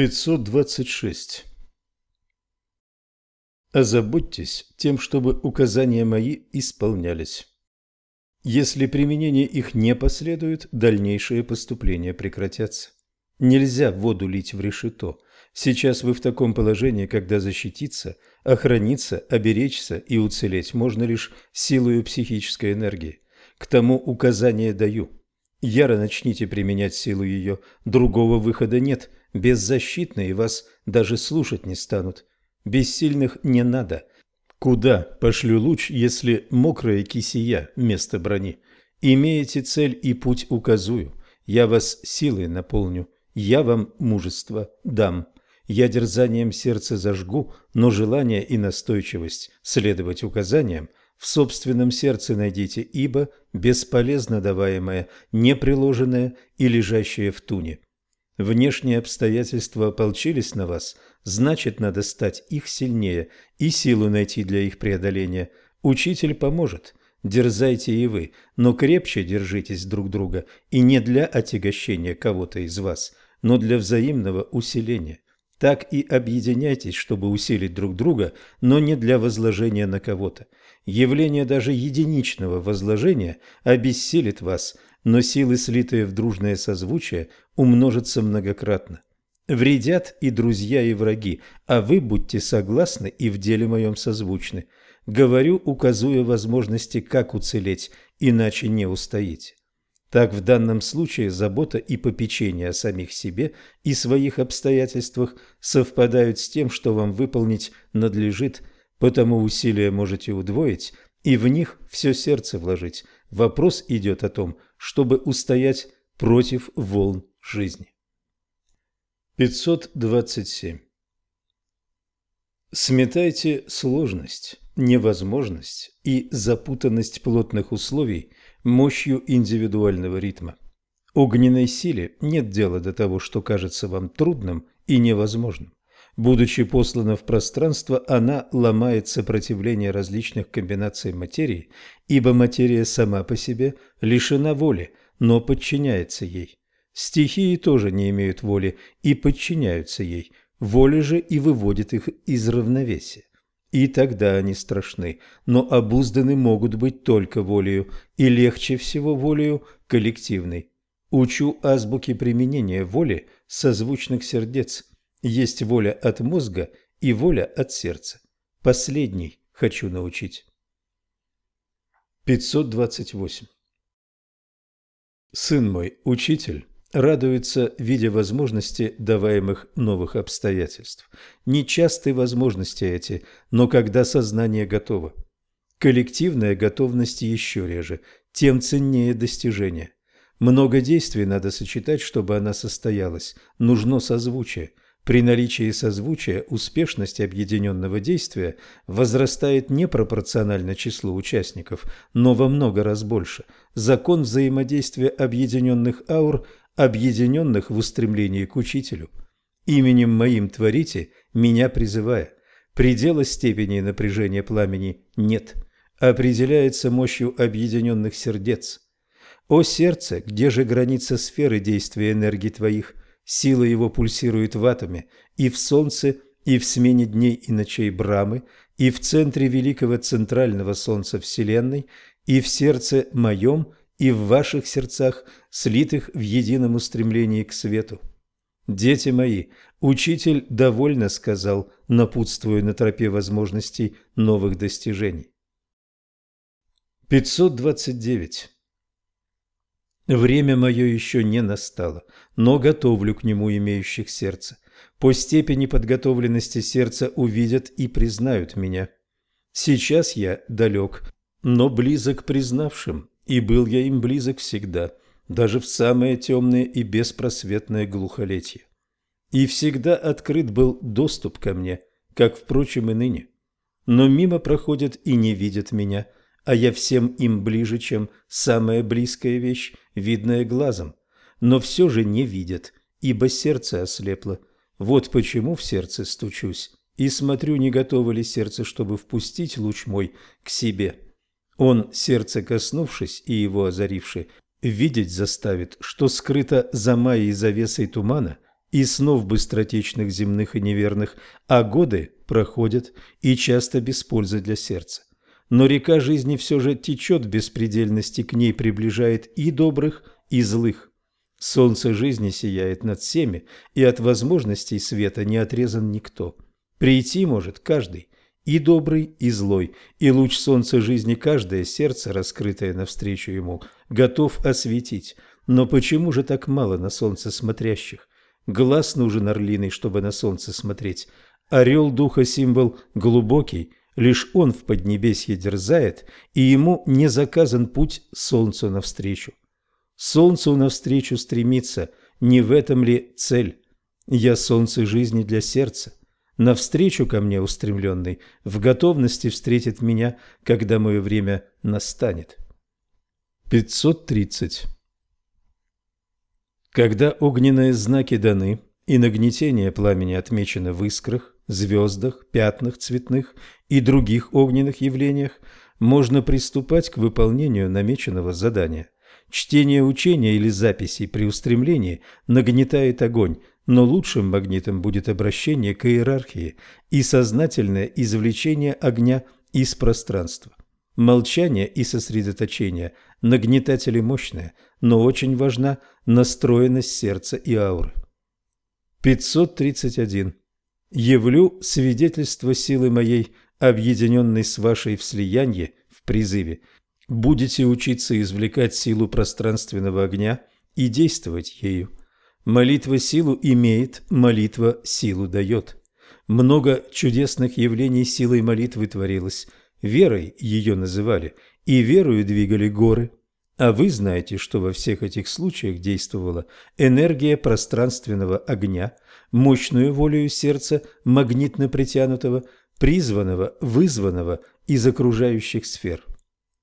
526. Озаботьтесь тем, чтобы указания мои исполнялись. Если применение их не последует, дальнейшие поступления прекратятся. Нельзя воду лить в решето. Сейчас вы в таком положении, когда защититься, охраниться, оберечься и уцелеть можно лишь силою психической энергии. К тому указание даю. Яро начните применять силу ее, другого выхода нет – беззащитные вас даже слушать не станут. Бессильных не надо. Куда пошлю луч, если мокрая кисия вместо брони? Имеете цель и путь указую. Я вас силой наполню. Я вам мужество дам. Я дерзанием сердца зажгу, но желание и настойчивость следовать указаниям в собственном сердце найдите, ибо бесполезно даваемое, неприложенное и лежащее в туне. Внешние обстоятельства ополчились на вас, значит, надо стать их сильнее и силу найти для их преодоления. Учитель поможет. Дерзайте и вы, но крепче держитесь друг друга, и не для отягощения кого-то из вас, но для взаимного усиления. Так и объединяйтесь, чтобы усилить друг друга, но не для возложения на кого-то. Явление даже единичного возложения обессилит вас – но силы, слитые в дружное созвучие, умножатся многократно. Вредят и друзья, и враги, а вы будьте согласны и в деле моем созвучны. Говорю, указуя возможности, как уцелеть, иначе не устоите. Так в данном случае забота и попечение о самих себе и своих обстоятельствах совпадают с тем, что вам выполнить надлежит, потому усилия можете удвоить и в них все сердце вложить. Вопрос идет о том, чтобы устоять против волн жизни. 527. Сметайте сложность, невозможность и запутанность плотных условий мощью индивидуального ритма. Огненной силе нет дела до того, что кажется вам трудным и невозможным. Будучи послана в пространство, она ломает сопротивление различных комбинаций материи, ибо материя сама по себе лишена воли, но подчиняется ей. Стихии тоже не имеют воли и подчиняются ей. Воля же и выводит их из равновесия. И тогда они страшны, но обузданы могут быть только волею, и легче всего волею коллективной. Учу азбуки применения воли созвучных сердец – есть воля от мозга и воля от сердца. Последний хочу научить. 528. Сын мой, учитель, радуется, видя возможности, даваемых новых обстоятельств. Нечастые возможности эти, но когда сознание готово. Коллективная готовность еще реже, тем ценнее достижение. Много действий надо сочетать, чтобы она состоялась. Нужно созвучие. При наличии созвучия успешность объединенного действия возрастает непропорционально числу участников, но во много раз больше. Закон взаимодействия объединенных аур, объединенных в устремлении к учителю. Именем моим творите, меня призывая. Предела степени напряжения пламени нет. Определяется мощью объединенных сердец. О сердце, где же граница сферы действия энергии твоих? Сила его пульсирует в атоме, и в Солнце, и в смене дней и ночей Брамы, и в центре великого центрального Солнца Вселенной, и в сердце моем, и в ваших сердцах, слитых в едином устремлении к свету. Дети мои, учитель довольно сказал, напутствуя на тропе возможностей новых достижений. 529. Время мое еще не настало, но готовлю к нему имеющих сердце. По степени подготовленности сердца увидят и признают меня. Сейчас я далек, но близок признавшим, и был я им близок всегда, даже в самое темное и беспросветное глухолетие. И всегда открыт был доступ ко мне, как, впрочем, и ныне. Но мимо проходят и не видят меня – а я всем им ближе, чем самая близкая вещь, видная глазом. Но все же не видят, ибо сердце ослепло. Вот почему в сердце стучусь и смотрю, не готово ли сердце, чтобы впустить луч мой к себе. Он, сердце коснувшись и его озаривший, видеть заставит, что скрыто за майей завесой тумана и снов быстротечных земных и неверных, а годы проходят и часто без пользы для сердца. Но река жизни все же течет в беспредельности, к ней приближает и добрых, и злых. Солнце жизни сияет над всеми, и от возможностей света не отрезан никто. Прийти может каждый, и добрый, и злой, и луч солнца жизни каждое сердце, раскрытое навстречу ему, готов осветить. Но почему же так мало на солнце смотрящих? Глаз нужен орлиный, чтобы на солнце смотреть. Орел духа символ глубокий, лишь он в поднебесье дерзает, и ему не заказан путь солнцу навстречу. Солнцу навстречу стремиться, не в этом ли цель? Я солнце жизни для сердца. Навстречу ко мне устремленный, в готовности встретит меня, когда мое время настанет. 530. Когда огненные знаки даны и нагнетение пламени отмечено в искрах, звездах, пятнах цветных и других огненных явлениях, можно приступать к выполнению намеченного задания. Чтение учения или записей при устремлении нагнетает огонь, но лучшим магнитом будет обращение к иерархии и сознательное извлечение огня из пространства. Молчание и сосредоточение – нагнетатели мощные, но очень важна настроенность сердца и ауры. 531. «Явлю свидетельство силы моей, объединенной с вашей в слиянии, в призыве. Будете учиться извлекать силу пространственного огня и действовать ею. Молитва силу имеет, молитва силу дает. Много чудесных явлений силой молитвы творилось – Верой ее называли, и верою двигали горы. А вы знаете, что во всех этих случаях действовала энергия пространственного огня, мощную волею сердца, магнитно притянутого, призванного, вызванного из окружающих сфер.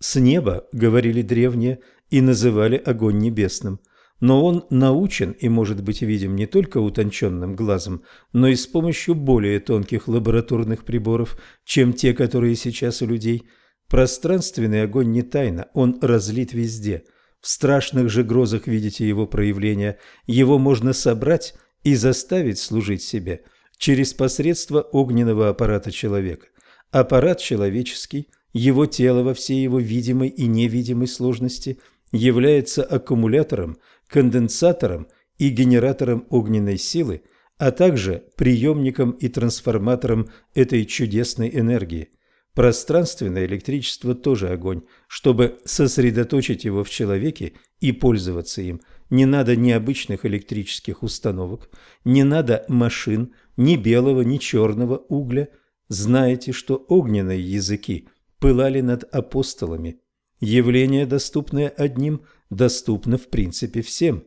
С неба, говорили древние, и называли огонь небесным но он научен и может быть видим не только утонченным глазом, но и с помощью более тонких лабораторных приборов, чем те, которые сейчас у людей. Пространственный огонь не тайна, он разлит везде. В страшных же грозах видите его проявление, его можно собрать и заставить служить себе через посредство огненного аппарата человека. Аппарат человеческий, его тело во всей его видимой и невидимой сложности является аккумулятором, конденсатором и генератором огненной силы, а также приемником и трансформатором этой чудесной энергии. Пространственное электричество тоже огонь. Чтобы сосредоточить его в человеке и пользоваться им, не надо ни обычных электрических установок, не надо машин, ни белого, ни черного угля. Знаете, что огненные языки пылали над апостолами. Явление, доступное одним – доступно в принципе всем.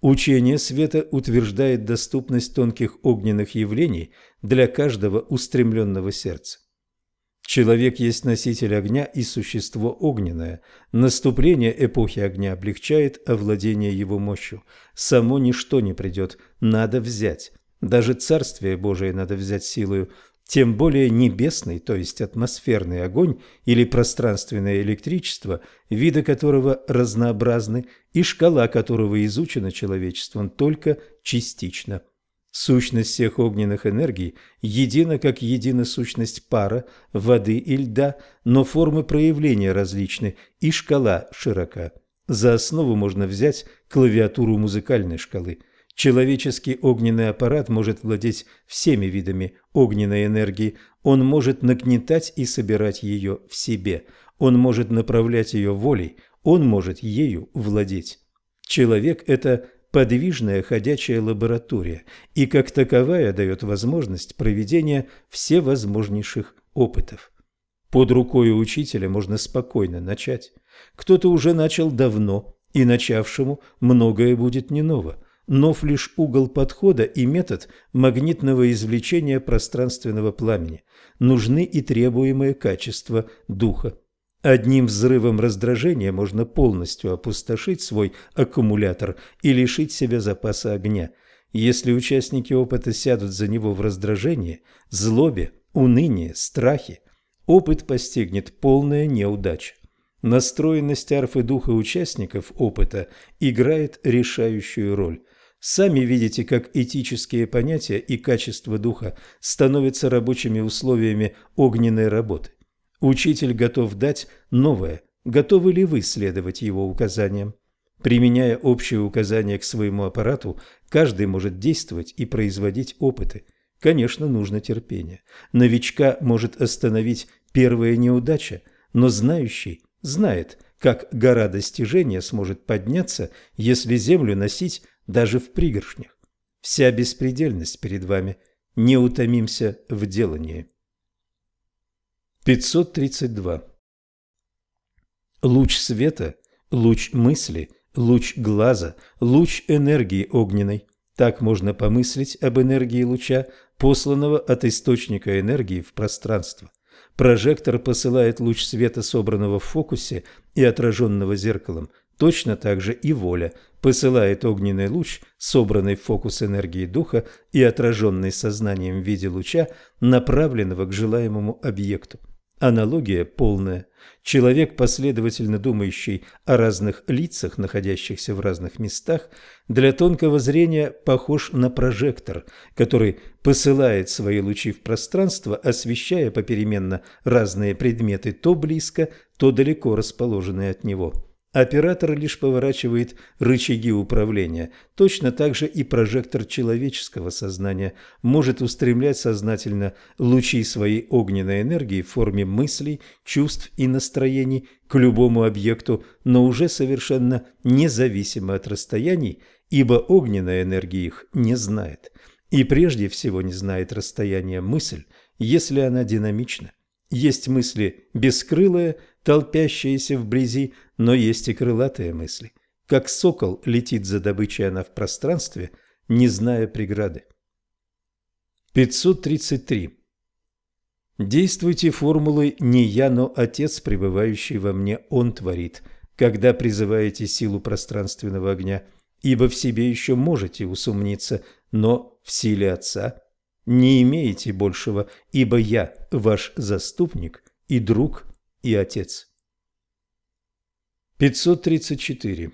Учение света утверждает доступность тонких огненных явлений для каждого устремленного сердца. Человек есть носитель огня и существо огненное. Наступление эпохи огня облегчает овладение его мощью. Само ничто не придет, надо взять. Даже Царствие Божие надо взять силою, тем более небесный, то есть атмосферный огонь или пространственное электричество, виды которого разнообразны и шкала которого изучена человечеством только частично. Сущность всех огненных энергий едина, как едина сущность пара, воды и льда, но формы проявления различны и шкала широка. За основу можно взять клавиатуру музыкальной шкалы – Человеческий огненный аппарат может владеть всеми видами огненной энергии. Он может нагнетать и собирать ее в себе. Он может направлять ее волей. Он может ею владеть. Человек – это подвижная ходячая лаборатория и как таковая дает возможность проведения всевозможнейших опытов. Под рукой учителя можно спокойно начать. Кто-то уже начал давно, и начавшему многое будет не ново нов лишь угол подхода и метод магнитного извлечения пространственного пламени. Нужны и требуемые качества духа. Одним взрывом раздражения можно полностью опустошить свой аккумулятор и лишить себя запаса огня. Если участники опыта сядут за него в раздражении, злобе, унынии, страхе, опыт постигнет полная неудача. Настроенность арфы духа участников опыта играет решающую роль. Сами видите, как этические понятия и качество духа становятся рабочими условиями огненной работы. Учитель готов дать новое. Готовы ли вы следовать его указаниям? Применяя общие указания к своему аппарату, каждый может действовать и производить опыты. Конечно, нужно терпение. Новичка может остановить первая неудача, но знающий знает, как гора достижения сможет подняться, если землю носить даже в пригоршнях. Вся беспредельность перед вами. Не утомимся в делании. 532. Луч света, луч мысли, луч глаза, луч энергии огненной. Так можно помыслить об энергии луча, посланного от источника энергии в пространство. Прожектор посылает луч света, собранного в фокусе и отраженного зеркалом. Точно так же и воля посылает огненный луч, собранный в фокус энергии духа и отраженный сознанием в виде луча, направленного к желаемому объекту. Аналогия полная. Человек, последовательно думающий о разных лицах, находящихся в разных местах, для тонкого зрения похож на прожектор, который посылает свои лучи в пространство, освещая попеременно разные предметы то близко, то далеко расположенные от него. Оператор лишь поворачивает рычаги управления. Точно так же и прожектор человеческого сознания может устремлять сознательно лучи своей огненной энергии в форме мыслей, чувств и настроений к любому объекту, но уже совершенно независимо от расстояний, ибо огненная энергия их не знает. И прежде всего не знает расстояния мысль, если она динамична. Есть мысли бескрылые, толпящиеся вблизи, но есть и крылатые мысли. Как сокол летит за добычей она в пространстве, не зная преграды. 533. Действуйте формулой «не я, но Отец, пребывающий во мне, Он творит», когда призываете силу пространственного огня, ибо в себе еще можете усомниться, но в силе Отца не имеете большего, ибо я ваш заступник и друг и отец. 534.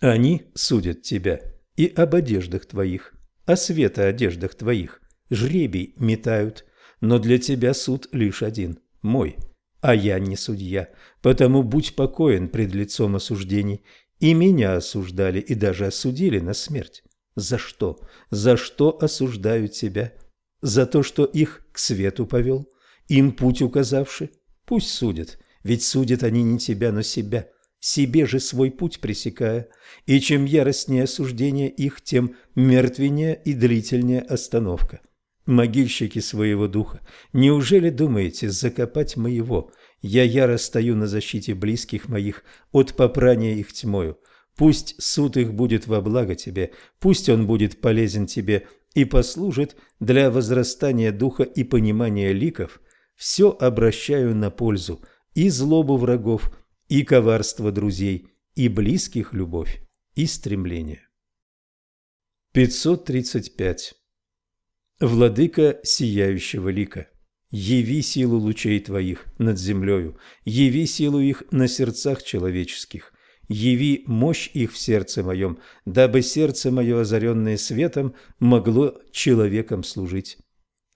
Они судят тебя и об одеждах твоих, о света одеждах твоих, жребий метают, но для тебя суд лишь один, мой, а я не судья, потому будь покоен пред лицом осуждений, и меня осуждали и даже осудили на смерть. За что? За что осуждают тебя? За то, что их к свету повел, им путь указавший? Пусть судят, ведь судят они не тебя, но себя, себе же свой путь пресекая. И чем яростнее осуждение их, тем мертвеннее и длительнее остановка. Могильщики своего духа, неужели думаете закопать моего? Я яро стою на защите близких моих от попрания их тьмою. Пусть суд их будет во благо тебе, пусть он будет полезен тебе и послужит для возрастания духа и понимания ликов, все обращаю на пользу и злобу врагов, и коварство друзей, и близких любовь, и стремление. 535. Владыка сияющего лика, яви силу лучей твоих над землею, яви силу их на сердцах человеческих, яви мощь их в сердце моем, дабы сердце мое, озаренное светом, могло человеком служить.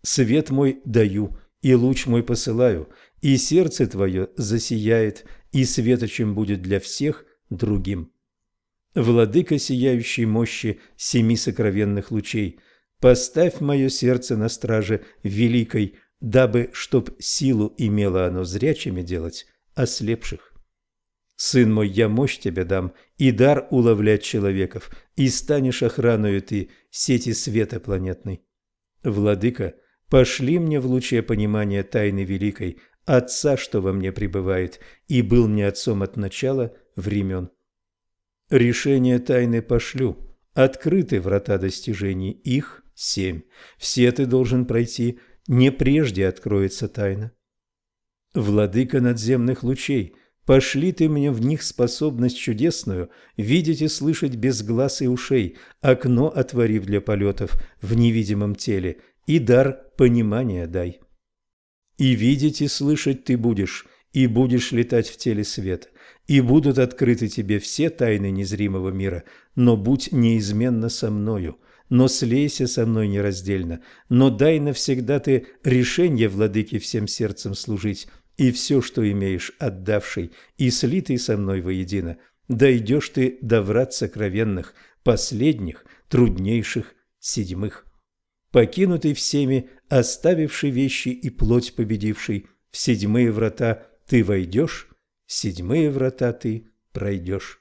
Свет мой даю, и луч мой посылаю, и сердце твое засияет, и светочем будет для всех другим. Владыка сияющей мощи семи сокровенных лучей, поставь мое сердце на страже великой, дабы, чтоб силу имело оно зрячими делать ослепших. Сын мой, я мощь тебе дам и дар уловлять человеков, и станешь охраною ты сети света планетной. Владыка, пошли мне в луче понимания тайны великой, Отца, что во мне пребывает, и был мне отцом от начала времен. Решение тайны пошлю, открыты врата достижений, их семь. Все ты должен пройти, не прежде откроется тайна. Владыка надземных лучей, Пошли ты мне в них способность чудесную, видеть и слышать без глаз и ушей, окно отворив для полетов в невидимом теле, и дар понимания дай. И видеть и слышать ты будешь, и будешь летать в теле света, и будут открыты тебе все тайны незримого мира, но будь неизменно со мною, но слейся со мной нераздельно, но дай навсегда ты решение, владыке, всем сердцем служить, и все, что имеешь, отдавший и слитый со мной воедино, дойдешь ты до врат сокровенных, последних, труднейших, седьмых. Покинутый всеми, оставивший вещи и плоть победивший, в седьмые врата ты войдешь, седьмые врата ты пройдешь.